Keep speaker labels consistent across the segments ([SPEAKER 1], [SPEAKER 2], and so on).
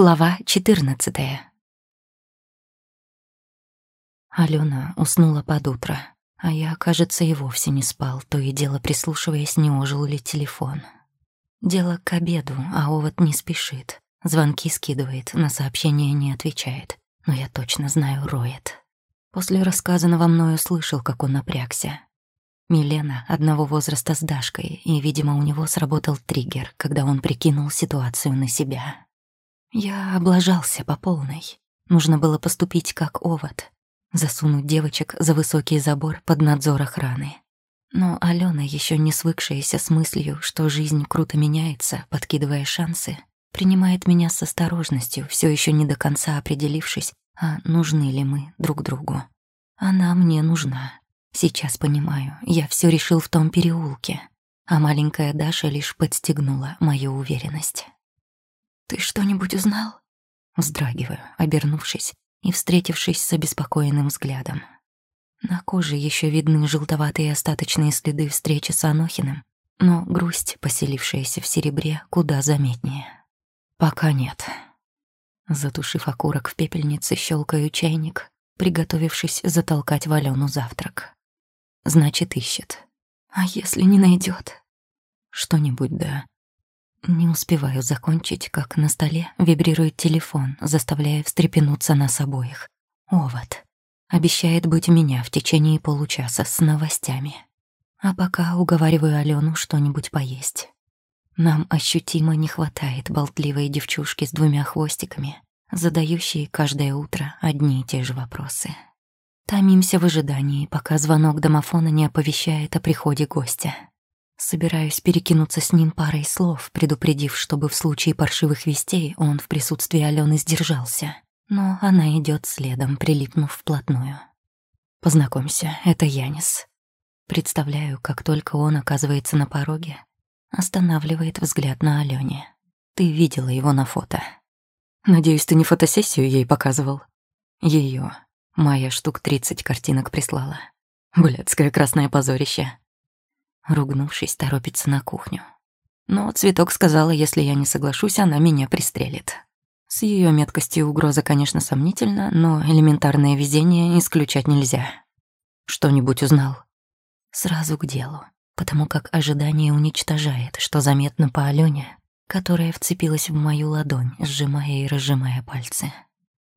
[SPEAKER 1] Глава 14 Алена уснула под утро, а я, кажется, и вовсе не спал, то и дело прислушиваясь, не ожил ли телефон. Дело к обеду, а овод не спешит. Звонки скидывает, на сообщения не отвечает. Но я точно знаю, роет. После рассказанного мною слышал, как он напрягся. Милена одного возраста с Дашкой, и, видимо, у него сработал триггер, когда он прикинул ситуацию на себя. Я облажался по полной. Нужно было поступить как овод. Засунуть девочек за высокий забор под надзор охраны. Но Алена, еще не свыкшаяся с мыслью, что жизнь круто меняется, подкидывая шансы, принимает меня с осторожностью, все еще не до конца определившись, а нужны ли мы друг другу. Она мне нужна. Сейчас понимаю, я все решил в том переулке, а маленькая Даша лишь подстегнула мою уверенность. «Ты что-нибудь узнал?» Вздрагиваю, обернувшись и встретившись с обеспокоенным взглядом. На коже еще видны желтоватые остаточные следы встречи с Анохиным, но грусть, поселившаяся в серебре, куда заметнее. Пока нет. Затушив окурок в пепельнице, щелкаю чайник, приготовившись затолкать в завтрак. Значит, ищет. А если не найдет? Что-нибудь, да. Не успеваю закончить, как на столе вибрирует телефон, заставляя встрепенуться нас обоих. Овод. Обещает быть у меня в течение получаса с новостями. А пока уговариваю Алену что-нибудь поесть. Нам ощутимо не хватает болтливой девчушки с двумя хвостиками, задающей каждое утро одни и те же вопросы. Томимся в ожидании, пока звонок домофона не оповещает о приходе гостя. Собираюсь перекинуться с ним парой слов, предупредив, чтобы в случае паршивых вестей он в присутствии Алены сдержался. Но она идет следом, прилипнув вплотную. «Познакомься, это Янис». Представляю, как только он оказывается на пороге, останавливает взгляд на Алене. «Ты видела его на фото». «Надеюсь, ты не фотосессию ей показывал?» Ее. Моя штук тридцать картинок прислала. Блядское красное позорище. Ругнувшись, торопится на кухню. Но цветок сказала, если я не соглашусь, она меня пристрелит. С ее меткостью угроза, конечно, сомнительна, но элементарное везение исключать нельзя. Что-нибудь узнал? Сразу к делу, потому как ожидание уничтожает, что заметно по Алене, которая вцепилась в мою ладонь, сжимая и разжимая пальцы.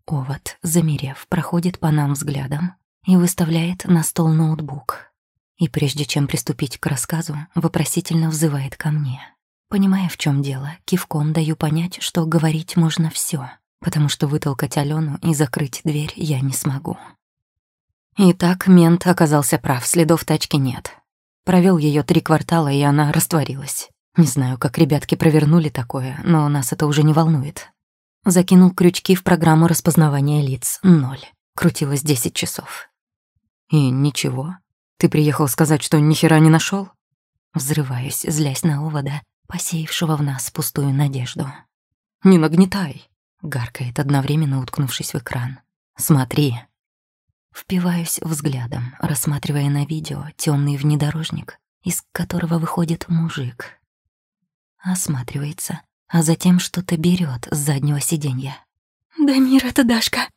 [SPEAKER 1] Овод, замерев, проходит по нам взглядом и выставляет на стол ноутбук, и прежде чем приступить к рассказу, вопросительно взывает ко мне. Понимая, в чем дело, кивком даю понять, что говорить можно все, потому что вытолкать Алену и закрыть дверь я не смогу. Итак, мент оказался прав, следов тачки нет. Провел ее три квартала, и она растворилась. Не знаю, как ребятки провернули такое, но нас это уже не волнует. Закинул крючки в программу распознавания лиц. Ноль. Крутилось десять часов. И ничего. Ты приехал сказать, что ни хера не нашел? Взрываюсь, злясь на овода, посеявшего в нас пустую надежду. «Не нагнетай!» — гаркает, одновременно уткнувшись в экран. «Смотри!» Впиваюсь взглядом, рассматривая на видео темный внедорожник, из которого выходит мужик. Осматривается, а затем что-то берет с заднего сиденья.
[SPEAKER 2] «Дамир, это Дашка!»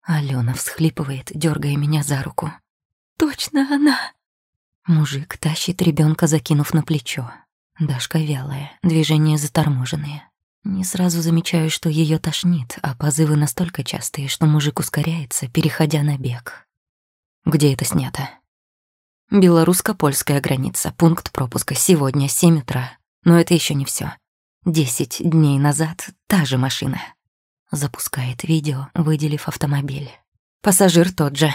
[SPEAKER 1] Алена всхлипывает, дергая меня за руку.
[SPEAKER 2] Точно она.
[SPEAKER 1] Мужик тащит ребенка, закинув на плечо. Дашка вялая, движения заторможенные. Не сразу замечаю, что ее тошнит, а позывы настолько частые, что мужик ускоряется, переходя на бег. Где это снято? Белорусско-польская граница, пункт пропуска, сегодня 7 утра. Но это еще не все. Десять дней назад та же машина. Запускает видео, выделив автомобиль. Пассажир тот же,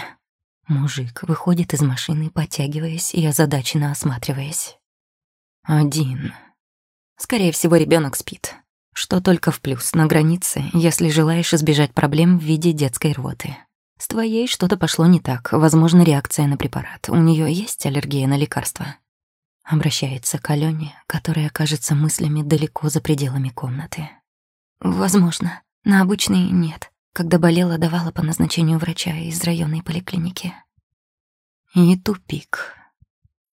[SPEAKER 1] Мужик выходит из машины, потягиваясь и озадаченно осматриваясь. Один. Скорее всего, ребенок спит. Что только в плюс на границе, если желаешь избежать проблем в виде детской рвоты. С твоей что-то пошло не так, возможно, реакция на препарат. У нее есть аллергия на лекарства. Обращается к Алёне, которая кажется мыслями далеко за пределами комнаты.
[SPEAKER 2] Возможно, на обычный нет. Когда болела, давала по назначению врача из районной поликлиники.
[SPEAKER 1] И тупик.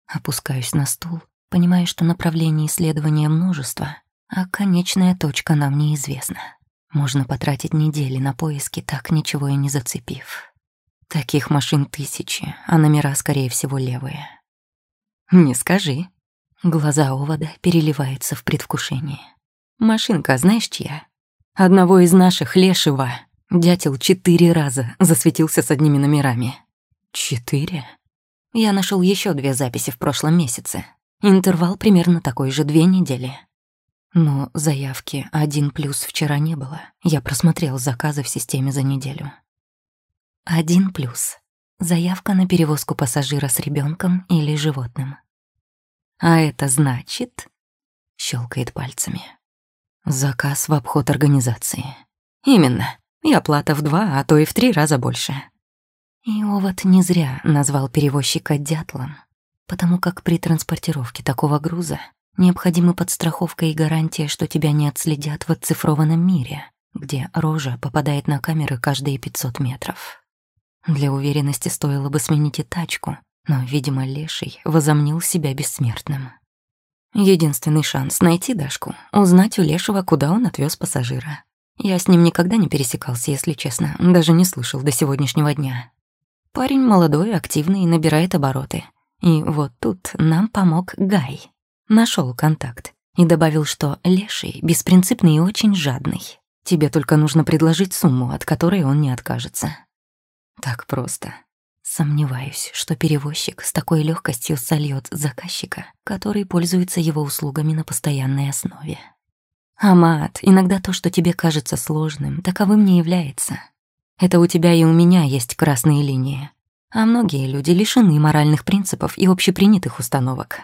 [SPEAKER 1] Опускаюсь на стул, понимая, что направление исследования множество, а конечная точка нам неизвестна. Можно потратить недели на поиски, так ничего и не зацепив. Таких машин тысячи, а номера, скорее всего, левые. «Не скажи». Глаза овода переливаются в предвкушении. «Машинка, знаешь чья? Одного из наших, Лешего. Дятел четыре раза засветился с одними номерами». «Четыре?» Я нашел еще две записи в прошлом месяце. Интервал примерно такой же, две недели. Но заявки один плюс вчера не было. Я просмотрел заказы в системе за неделю. Один плюс. Заявка на перевозку пассажира с ребенком или животным. А это значит... Щелкает пальцами. Заказ в обход организации. Именно. И оплата в два, а то и в три раза больше. И Овод не зря назвал перевозчика дятлом, потому как при транспортировке такого груза необходима подстраховка и гарантия, что тебя не отследят в оцифрованном мире, где рожа попадает на камеры каждые 500 метров. Для уверенности стоило бы сменить и тачку, но, видимо, Леший возомнил себя бессмертным. Единственный шанс найти Дашку — узнать у Лешего, куда он отвез пассажира. Я с ним никогда не пересекался, если честно, даже не слышал до сегодняшнего дня. Парень молодой, активный, набирает обороты. И вот тут нам помог Гай. Нашел контакт и добавил, что Леший беспринципный и очень жадный. Тебе только нужно предложить сумму, от которой он не откажется. Так просто. Сомневаюсь, что перевозчик с такой легкостью сольет заказчика, который пользуется его услугами на постоянной основе. Амат, иногда то, что тебе кажется сложным, таковым не является. Это у тебя и у меня есть красные линии. А многие люди лишены моральных принципов и общепринятых установок.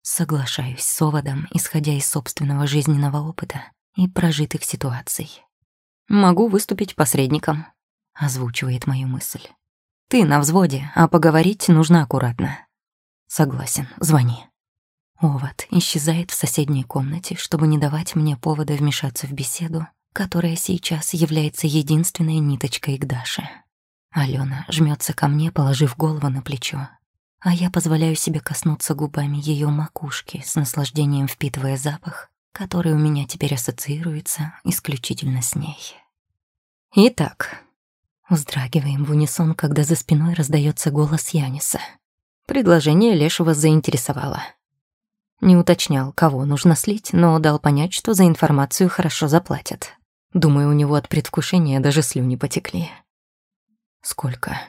[SPEAKER 1] Соглашаюсь с оводом, исходя из собственного жизненного опыта и прожитых ситуаций. «Могу выступить посредником», — озвучивает мою мысль. «Ты на взводе, а поговорить нужно аккуратно». «Согласен, звони». Овод исчезает в соседней комнате, чтобы не давать мне повода вмешаться в беседу которая сейчас является единственной ниточкой к Даше. Алена жмется ко мне, положив голову на плечо, а я позволяю себе коснуться губами ее макушки, с наслаждением впитывая запах, который у меня теперь ассоциируется исключительно с ней. Итак, вздрагиваем в унисон, когда за спиной раздается голос Яниса. Предложение Лешего заинтересовало. Не уточнял, кого нужно слить, но дал понять, что за информацию хорошо заплатят. Думаю, у него от предвкушения даже слюни потекли. Сколько?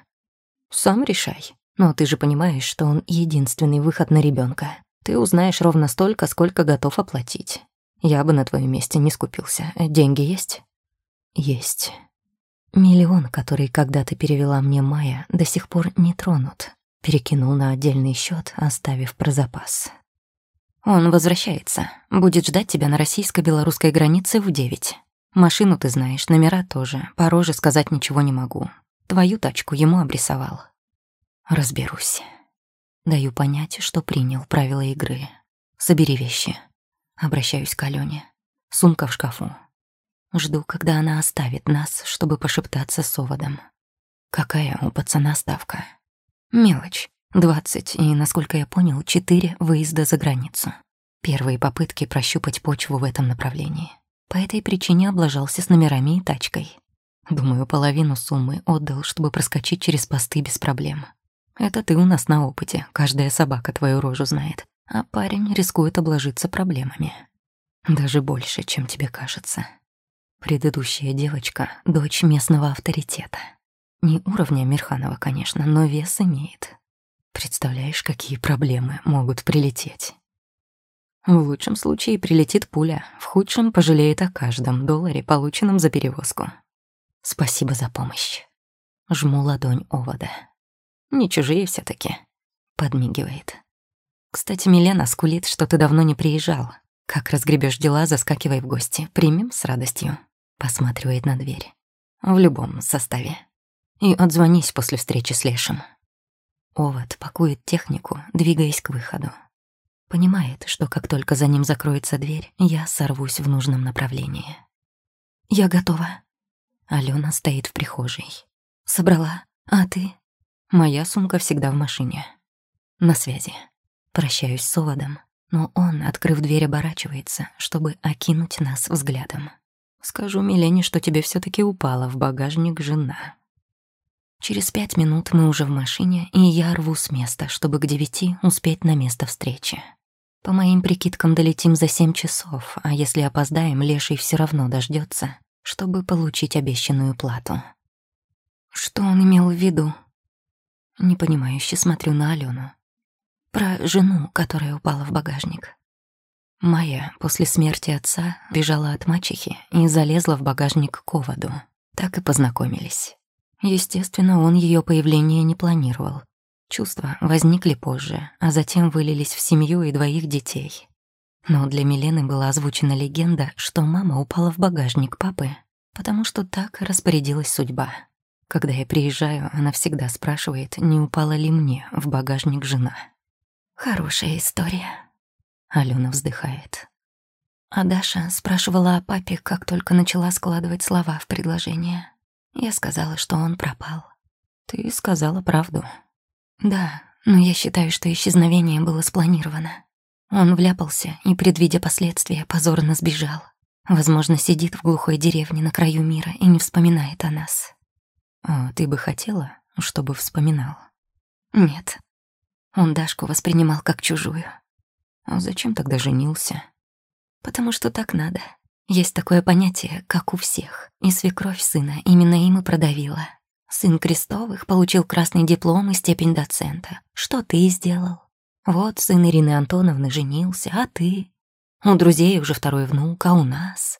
[SPEAKER 1] Сам решай. Но ты же понимаешь, что он единственный выход на ребенка. Ты узнаешь ровно столько, сколько готов оплатить. Я бы на твоем месте не скупился. Деньги есть? Есть. Миллион, который когда-то перевела мне Майя, до сих пор не тронут. Перекинул на отдельный счет, оставив про запас. Он возвращается. Будет ждать тебя на российско-белорусской границе в девять. Машину ты знаешь, номера тоже. По роже сказать ничего не могу. Твою тачку ему обрисовал. Разберусь. Даю понять, что принял правила игры. Собери вещи. Обращаюсь к Алёне. Сумка в шкафу. Жду, когда она оставит нас, чтобы пошептаться с оводом. Какая у пацана ставка? Мелочь. Двадцать и, насколько я понял, четыре выезда за границу. Первые попытки прощупать почву в этом направлении. По этой причине облажался с номерами и тачкой. Думаю, половину суммы отдал, чтобы проскочить через посты без проблем. Это ты у нас на опыте, каждая собака твою рожу знает. А парень рискует обложиться проблемами. Даже больше, чем тебе кажется. Предыдущая девочка — дочь местного авторитета. Не уровня Мирханова, конечно, но вес имеет. Представляешь, какие проблемы могут прилететь? В лучшем случае прилетит пуля, в худшем пожалеет о каждом долларе, полученном за перевозку. Спасибо за помощь. Жму ладонь овода. Не чужие все таки Подмигивает. Кстати, Милена скулит, что ты давно не приезжал. Как разгребешь дела, заскакивай в гости. Примем с радостью. Посматривает на дверь. В любом составе. И отзвонись после встречи с Лешем. Овод пакует технику, двигаясь к выходу. Понимает, что как только за ним закроется дверь, я сорвусь в нужном направлении. «Я готова». Алена стоит в прихожей. «Собрала. А ты?» Моя сумка всегда в машине. На связи. Прощаюсь с Оводом, но он, открыв дверь, оборачивается, чтобы окинуть нас взглядом. Скажу Милене, что тебе все таки упала в багажник жена. Через пять минут мы уже в машине, и я рву с места, чтобы к девяти успеть на место встречи. По моим прикидкам долетим за семь часов, а если опоздаем, Леший все равно дождется, чтобы получить обещанную плату.
[SPEAKER 2] Что он имел в виду?
[SPEAKER 1] Непонимающе смотрю на Алену.
[SPEAKER 2] Про жену, которая упала в багажник.
[SPEAKER 1] Майя после смерти отца бежала от мачехи и залезла в багажник к оводу. Так и познакомились. Естественно, он ее появление не планировал. Чувства возникли позже, а затем вылились в семью и двоих детей. Но для Милены была озвучена легенда, что мама упала в багажник папы, потому что так распорядилась судьба. Когда я приезжаю, она всегда спрашивает, не упала ли мне в багажник жена.
[SPEAKER 2] Хорошая история.
[SPEAKER 1] Алена вздыхает.
[SPEAKER 2] А Даша спрашивала о папе, как только начала складывать слова в предложение. Я сказала, что он пропал.
[SPEAKER 1] Ты сказала правду.
[SPEAKER 2] Да, но я считаю, что исчезновение было спланировано. Он вляпался и, предвидя последствия, позорно сбежал. Возможно, сидит в глухой деревне на краю мира и не вспоминает о нас.
[SPEAKER 1] О, ты бы хотела, чтобы вспоминал?
[SPEAKER 2] Нет. Он Дашку воспринимал как чужую.
[SPEAKER 1] А зачем тогда женился?
[SPEAKER 2] Потому что так надо. Есть такое понятие, как у всех, и свекровь сына именно им и продавила. Сын Крестовых получил красный диплом и степень доцента. Что ты сделал? Вот сын Ирины Антоновны женился, а ты? У друзей уже второй внук, а у нас?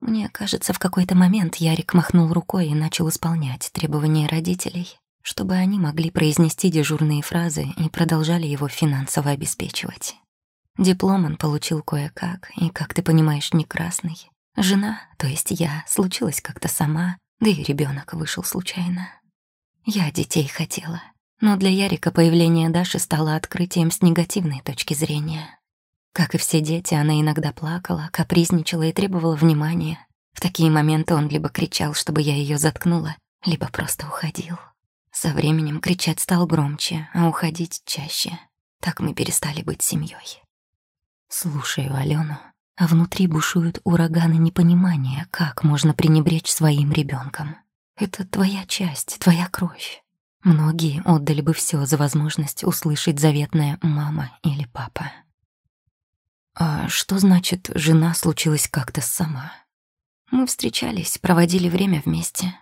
[SPEAKER 2] Мне кажется, в какой-то момент Ярик махнул рукой и начал исполнять требования родителей, чтобы они могли произнести дежурные фразы и продолжали его финансово обеспечивать. Диплом он получил кое-как, и, как ты понимаешь, не красный. Жена, то есть я, случилась как-то сама, да и ребенок вышел случайно. Я детей хотела, но для Ярика появление Даши стало открытием с негативной точки зрения. Как и все дети, она иногда плакала, капризничала и требовала внимания. В такие моменты он либо кричал, чтобы я ее заткнула, либо просто уходил. Со временем кричать стал громче, а уходить чаще. Так мы перестали быть семьей.
[SPEAKER 1] Слушаю Алену, а внутри бушуют ураганы непонимания, как можно пренебречь своим ребенком. Это твоя часть, твоя кровь. Многие отдали бы все за возможность услышать заветное «мама» или «папа». А что значит «жена случилась как-то сама»?
[SPEAKER 2] Мы встречались, проводили время вместе.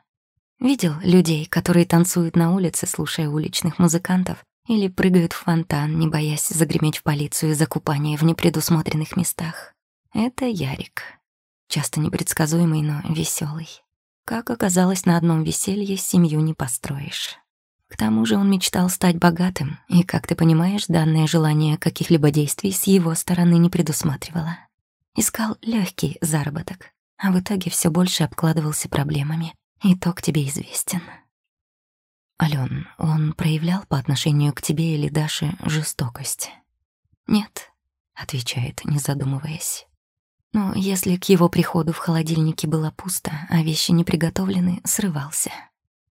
[SPEAKER 2] Видел людей, которые танцуют на улице, слушая уличных музыкантов, или прыгают в фонтан, не боясь загреметь в полицию за купание в непредусмотренных местах. Это Ярик. Часто непредсказуемый, но веселый. Как оказалось, на одном веселье семью не построишь. К тому же он мечтал стать богатым, и, как ты понимаешь, данное желание каких-либо действий с его стороны не предусматривало. Искал легкий заработок, а в итоге все больше обкладывался проблемами. Итог тебе известен.
[SPEAKER 1] Ален, он проявлял по отношению к тебе или Даше жестокость?
[SPEAKER 2] Нет, отвечает, не задумываясь. Но если к его приходу в холодильнике было пусто, а вещи не приготовлены, срывался.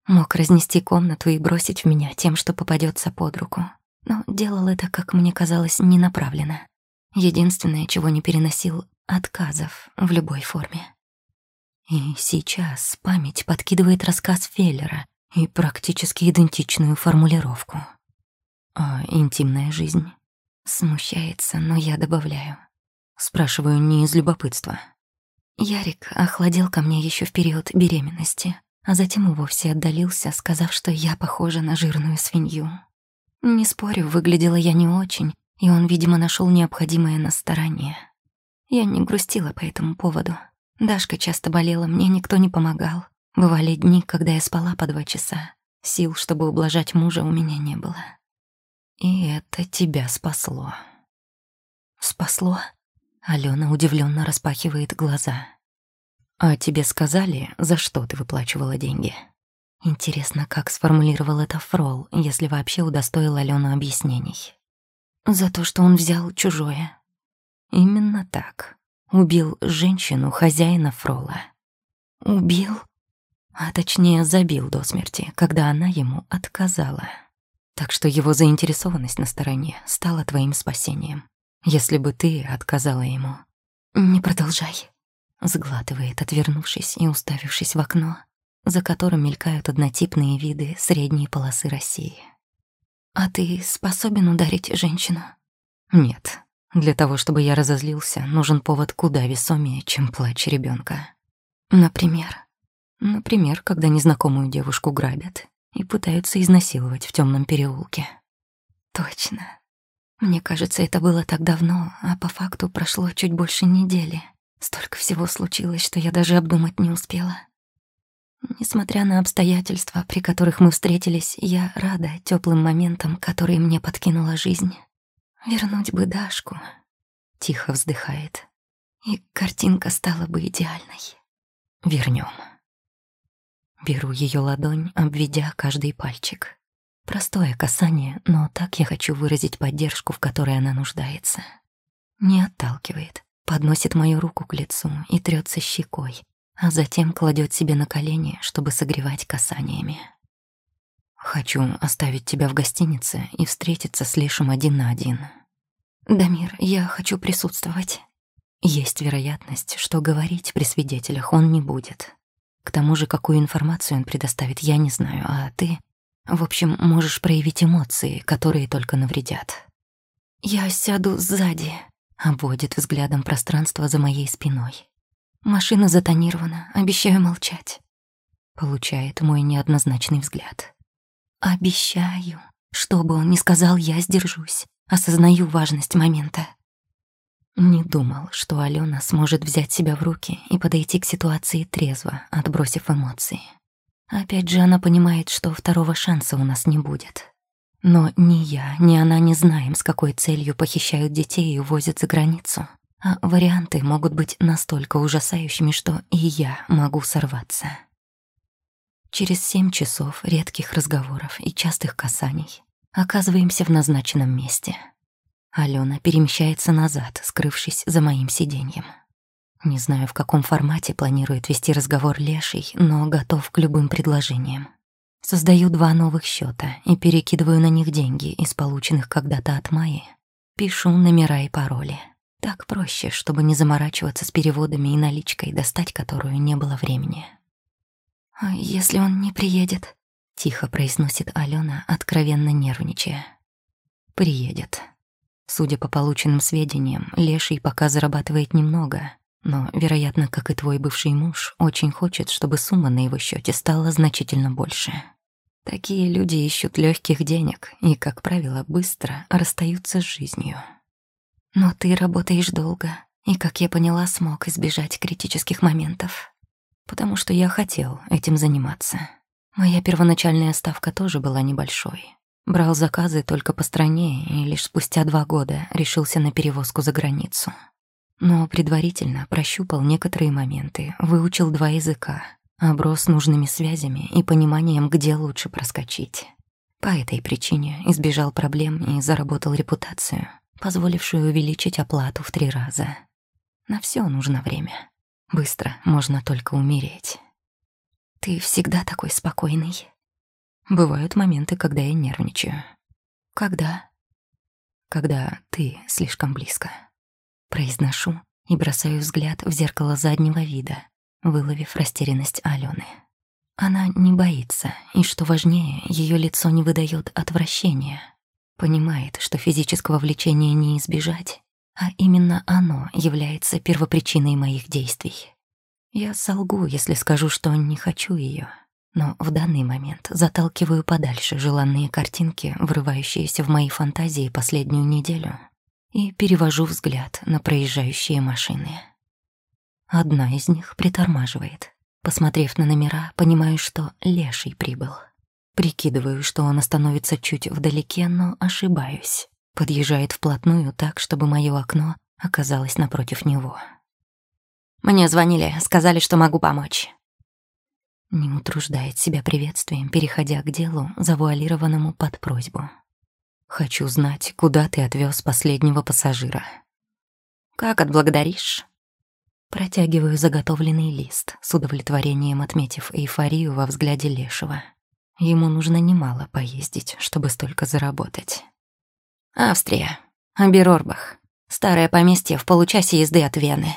[SPEAKER 2] Мог разнести комнату и бросить в меня тем, что попадется под руку. Но делал это, как мне казалось, ненаправленно. Единственное, чего не переносил — отказов в любой форме.
[SPEAKER 1] И сейчас память подкидывает рассказ Феллера, и практически идентичную формулировку. А интимная жизнь?
[SPEAKER 2] Смущается, но я добавляю.
[SPEAKER 1] Спрашиваю не из любопытства.
[SPEAKER 2] Ярик охладел ко мне еще в период беременности, а затем и вовсе отдалился, сказав, что я похожа на жирную свинью. Не спорю, выглядела я не очень, и он, видимо, нашел необходимое на стороне. Я не грустила по этому поводу. Дашка часто болела, мне никто не помогал. Бывали дни, когда я спала по два часа. Сил, чтобы ублажать мужа, у меня не было.
[SPEAKER 1] И это тебя спасло.
[SPEAKER 2] Спасло?
[SPEAKER 1] Алена удивленно распахивает глаза. А тебе сказали, за что ты выплачивала деньги? Интересно, как сформулировал это Фрол, если вообще удостоил Алену объяснений.
[SPEAKER 2] За то, что он взял чужое.
[SPEAKER 1] Именно так. Убил женщину, хозяина Фрола.
[SPEAKER 2] Убил?
[SPEAKER 1] А точнее забил до смерти, когда она ему отказала. Так что его заинтересованность на стороне стала твоим спасением. Если бы ты отказала ему.
[SPEAKER 2] Не продолжай.
[SPEAKER 1] сглатывает, отвернувшись и уставившись в окно, за которым мелькают однотипные виды средней полосы России.
[SPEAKER 2] «А ты способен ударить женщину?»
[SPEAKER 1] «Нет. Для того, чтобы я разозлился, нужен повод куда весомее, чем плач ребенка.
[SPEAKER 2] Например?»
[SPEAKER 1] Например, когда незнакомую девушку грабят и пытаются изнасиловать в темном переулке.
[SPEAKER 2] Точно. Мне кажется, это было так давно, а по факту прошло чуть больше недели. Столько всего случилось, что я даже обдумать не успела. Несмотря на обстоятельства, при которых мы встретились, я рада теплым моментам, которые мне подкинула жизнь. Вернуть бы Дашку. Тихо вздыхает. И картинка стала бы идеальной.
[SPEAKER 1] Вернем. Беру ее ладонь, обведя каждый пальчик. Простое касание, но так я хочу выразить поддержку, в которой она нуждается. Не отталкивает, подносит мою руку к лицу и трется щекой, а затем кладет себе на колени, чтобы согревать касаниями. Хочу оставить тебя в гостинице и встретиться с Лешем один на один.
[SPEAKER 2] Дамир, я хочу присутствовать.
[SPEAKER 1] Есть вероятность, что говорить при свидетелях он не будет. К тому же, какую информацию он предоставит, я не знаю, а ты... В общем, можешь проявить эмоции, которые только навредят.
[SPEAKER 2] «Я сяду сзади», — обводит взглядом пространство за моей спиной. «Машина затонирована, обещаю молчать».
[SPEAKER 1] Получает мой неоднозначный взгляд.
[SPEAKER 2] «Обещаю. Что бы он ни сказал, я сдержусь. Осознаю важность момента».
[SPEAKER 1] Не думал, что Алена сможет взять себя в руки и подойти к ситуации трезво, отбросив эмоции. Опять же, она понимает, что второго шанса у нас не будет. Но ни я, ни она не знаем, с какой целью похищают детей и увозят за границу. А варианты могут быть настолько ужасающими, что и я могу сорваться. Через семь часов редких разговоров и частых касаний оказываемся в назначенном месте — Алена перемещается назад, скрывшись за моим сиденьем. Не знаю, в каком формате планирует вести разговор Леший, но готов к любым предложениям. Создаю два новых счета и перекидываю на них деньги из полученных когда-то от Майи. Пишу номера и пароли. Так проще, чтобы не заморачиваться с переводами и наличкой, достать которую не было времени.
[SPEAKER 2] «А если он не приедет?»
[SPEAKER 1] — тихо произносит Алена, откровенно нервничая. «Приедет», Судя по полученным сведениям, Леший пока зарабатывает немного, но, вероятно, как и твой бывший муж, очень хочет, чтобы сумма на его счете стала значительно больше. Такие люди ищут легких денег и, как правило, быстро расстаются с жизнью.
[SPEAKER 2] Но ты работаешь долго, и, как я поняла, смог избежать критических моментов.
[SPEAKER 1] Потому что я хотел этим заниматься. Моя первоначальная ставка тоже была небольшой. Брал заказы только по стране и лишь спустя два года решился на перевозку за границу. Но предварительно прощупал некоторые моменты, выучил два языка, оброс нужными связями и пониманием, где лучше проскочить. По этой причине избежал проблем и заработал репутацию, позволившую увеличить оплату в три раза. На все нужно время. Быстро можно только умереть.
[SPEAKER 2] «Ты всегда такой спокойный»,
[SPEAKER 1] Бывают моменты, когда я нервничаю.
[SPEAKER 2] Когда?
[SPEAKER 1] Когда ты слишком близко. Произношу и бросаю взгляд в зеркало заднего вида, выловив растерянность Алены. Она не боится, и, что важнее, ее лицо не выдает отвращения. Понимает, что физического влечения не избежать, а именно оно является первопричиной моих действий. Я солгу, если скажу, что не хочу ее но в данный момент заталкиваю подальше желанные картинки, врывающиеся в мои фантазии последнюю неделю, и перевожу взгляд на проезжающие машины. Одна из них притормаживает. Посмотрев на номера, понимаю, что леший прибыл. Прикидываю, что он остановится чуть вдалеке, но ошибаюсь. Подъезжает вплотную так, чтобы мое окно оказалось напротив него.
[SPEAKER 2] «Мне звонили, сказали, что могу помочь».
[SPEAKER 1] Не утруждает себя приветствием, переходя к делу, завуалированному под просьбу. «Хочу знать, куда ты отвез последнего пассажира».
[SPEAKER 2] «Как отблагодаришь?»
[SPEAKER 1] Протягиваю заготовленный лист, с удовлетворением отметив эйфорию во взгляде Лешего. Ему нужно немало поездить, чтобы столько заработать.
[SPEAKER 2] «Австрия. Аберорбах. Старое поместье в получасе езды от Вены.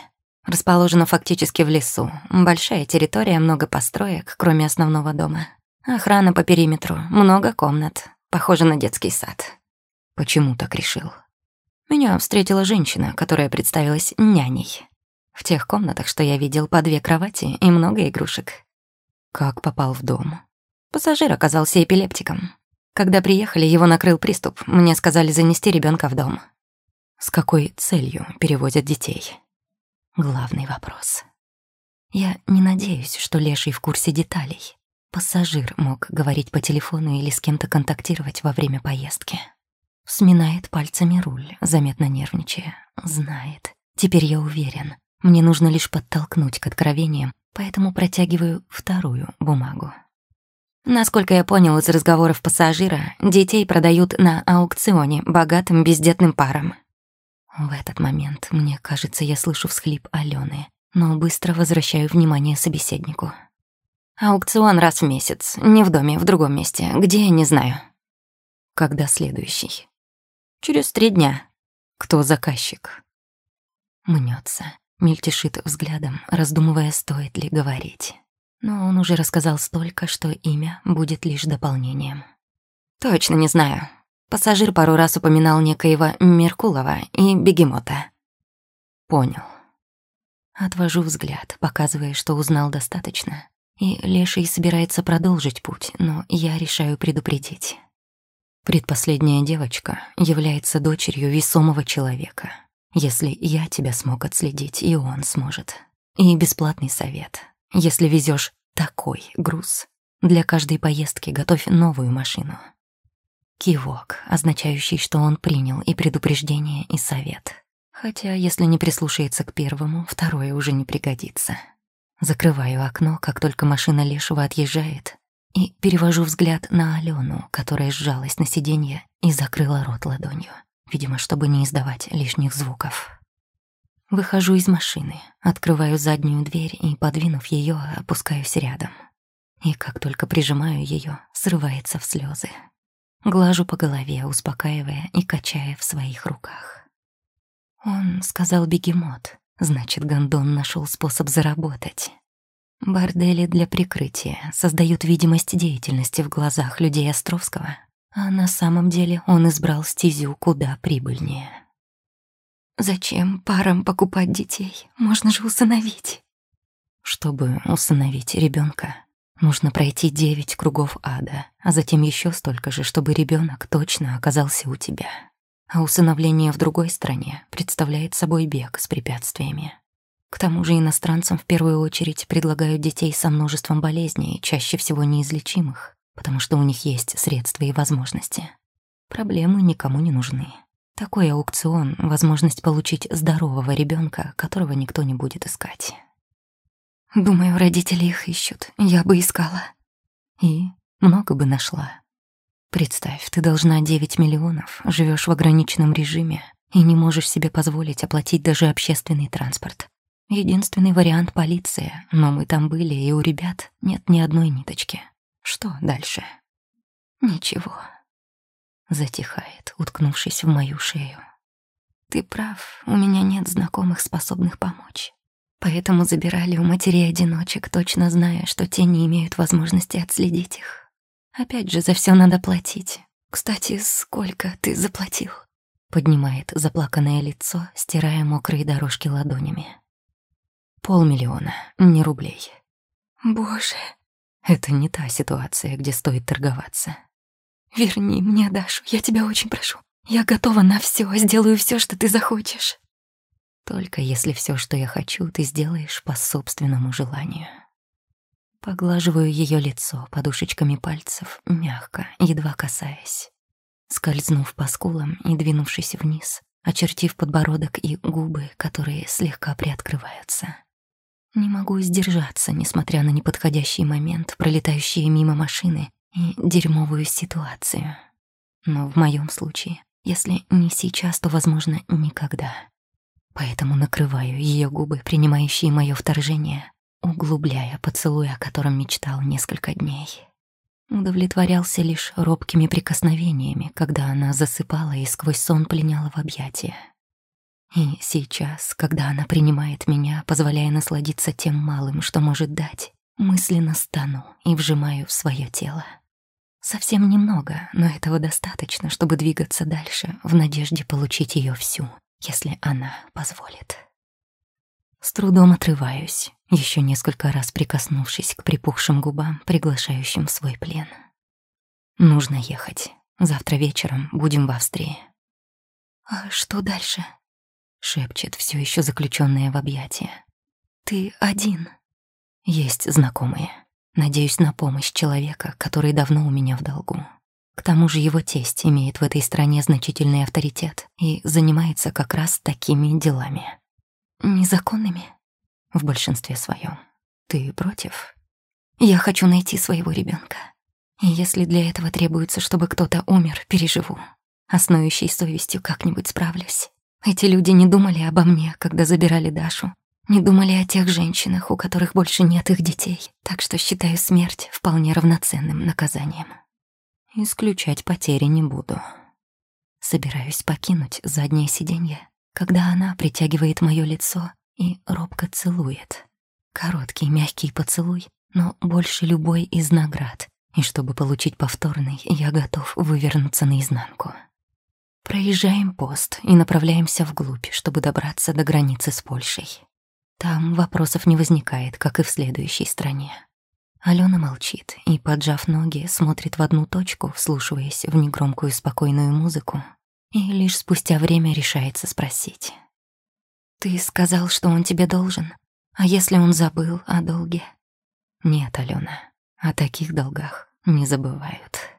[SPEAKER 2] Расположена фактически в лесу. Большая территория, много построек, кроме основного дома. Охрана по периметру, много комнат. Похоже на детский сад.
[SPEAKER 1] Почему так решил?
[SPEAKER 2] Меня встретила женщина, которая представилась няней. В тех комнатах, что я видел, по две кровати и много игрушек.
[SPEAKER 1] Как попал в дом?
[SPEAKER 2] Пассажир оказался эпилептиком. Когда приехали, его накрыл приступ. Мне сказали занести ребенка в дом.
[SPEAKER 1] С какой целью перевозят детей? Главный вопрос. Я не надеюсь, что Леший в курсе деталей. Пассажир мог говорить по телефону или с кем-то контактировать во время поездки. Сминает пальцами руль, заметно нервничая. Знает. Теперь я уверен. Мне нужно лишь подтолкнуть к откровениям, поэтому протягиваю вторую бумагу.
[SPEAKER 2] Насколько я понял из разговоров пассажира, детей продают на аукционе богатым бездетным парам.
[SPEAKER 1] В этот момент, мне кажется, я слышу всхлип Алены, но быстро возвращаю внимание собеседнику.
[SPEAKER 2] Аукцион раз в месяц, не в доме, в другом месте, где, не знаю.
[SPEAKER 1] Когда следующий?
[SPEAKER 2] Через три дня.
[SPEAKER 1] Кто заказчик? Мнется, мельтешит взглядом, раздумывая, стоит ли говорить. Но он уже рассказал столько, что имя будет лишь дополнением.
[SPEAKER 2] Точно не знаю. Пассажир пару раз упоминал некоего Меркулова и Бегемота.
[SPEAKER 1] Понял. Отвожу взгляд, показывая, что узнал достаточно. И Леший собирается продолжить путь, но я решаю предупредить. Предпоследняя девочка является дочерью весомого человека. Если я тебя смог отследить, и он сможет. И бесплатный совет. Если везешь такой груз, для каждой поездки готовь новую машину. Кивок, означающий, что он принял и предупреждение, и совет. Хотя, если не прислушается к первому, второе уже не пригодится. Закрываю окно, как только машина Лешего отъезжает, и перевожу взгляд на Алену, которая сжалась на сиденье и закрыла рот ладонью, видимо, чтобы не издавать лишних звуков. Выхожу из машины, открываю заднюю дверь и, подвинув ее, опускаюсь рядом. И как только прижимаю ее, срывается в слезы. Глажу по голове, успокаивая и качая в своих руках. Он сказал бегемот, значит, Гондон нашел способ заработать. Бордели для прикрытия создают видимость деятельности в глазах людей Островского, а на самом деле он избрал стезю куда прибыльнее.
[SPEAKER 2] «Зачем парам покупать детей? Можно же усыновить».
[SPEAKER 1] Чтобы усыновить ребенка, нужно пройти девять кругов ада, а затем еще столько же, чтобы ребенок точно оказался у тебя. А усыновление в другой стране представляет собой бег с препятствиями. К тому же иностранцам в первую очередь предлагают детей со множеством болезней, чаще всего неизлечимых, потому что у них есть средства и возможности. Проблемы никому не нужны. Такой аукцион — возможность получить здорового ребенка, которого никто не будет искать.
[SPEAKER 2] Думаю, родители их ищут. Я бы искала.
[SPEAKER 1] И много бы нашла. Представь, ты должна 9 миллионов, живешь в ограниченном режиме и не можешь себе позволить оплатить даже общественный транспорт. Единственный вариант — полиция, но мы там были, и у ребят нет ни одной ниточки. Что дальше?
[SPEAKER 2] Ничего.
[SPEAKER 1] Затихает, уткнувшись в мою шею.
[SPEAKER 2] Ты прав, у меня нет знакомых, способных помочь. Поэтому забирали у матерей-одиночек, точно зная, что те не имеют возможности отследить их. Опять же, за все надо платить. Кстати, сколько ты заплатил?
[SPEAKER 1] Поднимает заплаканное лицо, стирая мокрые дорожки ладонями. Полмиллиона, не рублей.
[SPEAKER 2] Боже.
[SPEAKER 1] Это не та ситуация, где стоит торговаться.
[SPEAKER 2] Верни мне Дашу, я тебя очень прошу. Я готова на все, сделаю все, что ты захочешь.
[SPEAKER 1] Только если все, что я хочу, ты сделаешь по собственному желанию. Поглаживаю ее лицо подушечками пальцев, мягко, едва касаясь. Скользнув по скулам и двинувшись вниз, очертив подбородок и губы, которые слегка приоткрываются. Не могу сдержаться, несмотря на неподходящий момент, пролетающие мимо машины и дерьмовую ситуацию. Но в моем случае, если не сейчас, то, возможно, никогда. Поэтому накрываю ее губы, принимающие мое вторжение, углубляя поцелуй, о котором мечтал несколько дней. Удовлетворялся лишь робкими прикосновениями, когда она засыпала и сквозь сон пленяла в объятия. И сейчас, когда она принимает меня, позволяя насладиться тем малым, что может дать, мысленно стану и вжимаю в свое тело. Совсем немного, но этого достаточно, чтобы двигаться дальше в надежде получить ее всю, если она позволит. С трудом отрываюсь, еще несколько раз прикоснувшись к припухшим губам, приглашающим в свой плен. Нужно ехать. Завтра вечером будем в Австрии.
[SPEAKER 2] А что дальше?
[SPEAKER 1] шепчет все еще заключенная в объятия.
[SPEAKER 2] Ты один.
[SPEAKER 1] Есть знакомые. Надеюсь на помощь человека, который давно у меня в долгу. К тому же его тесть имеет в этой стране значительный авторитет и занимается как раз такими делами.
[SPEAKER 2] Незаконными?
[SPEAKER 1] В большинстве своем. Ты против?
[SPEAKER 2] Я хочу найти своего ребенка. И если для этого требуется, чтобы кто-то умер, переживу. А совестью как-нибудь справлюсь. Эти люди не думали обо мне, когда забирали Дашу. Не думали о тех женщинах, у которых больше нет их детей. Так что считаю смерть вполне равноценным наказанием.
[SPEAKER 1] Исключать потери не буду. Собираюсь покинуть заднее сиденье, когда она притягивает моё лицо и робко целует. Короткий мягкий поцелуй, но больше любой из наград. И чтобы получить повторный, я готов вывернуться наизнанку. Проезжаем пост и направляемся вглубь, чтобы добраться до границы с Польшей. Там вопросов не возникает, как и в следующей стране. Алена молчит и, поджав ноги, смотрит в одну точку, вслушиваясь в негромкую спокойную музыку, и лишь спустя время решается спросить.
[SPEAKER 2] «Ты сказал, что он тебе должен? А если он забыл о долге?»
[SPEAKER 1] «Нет, Алена, о таких долгах не забывают».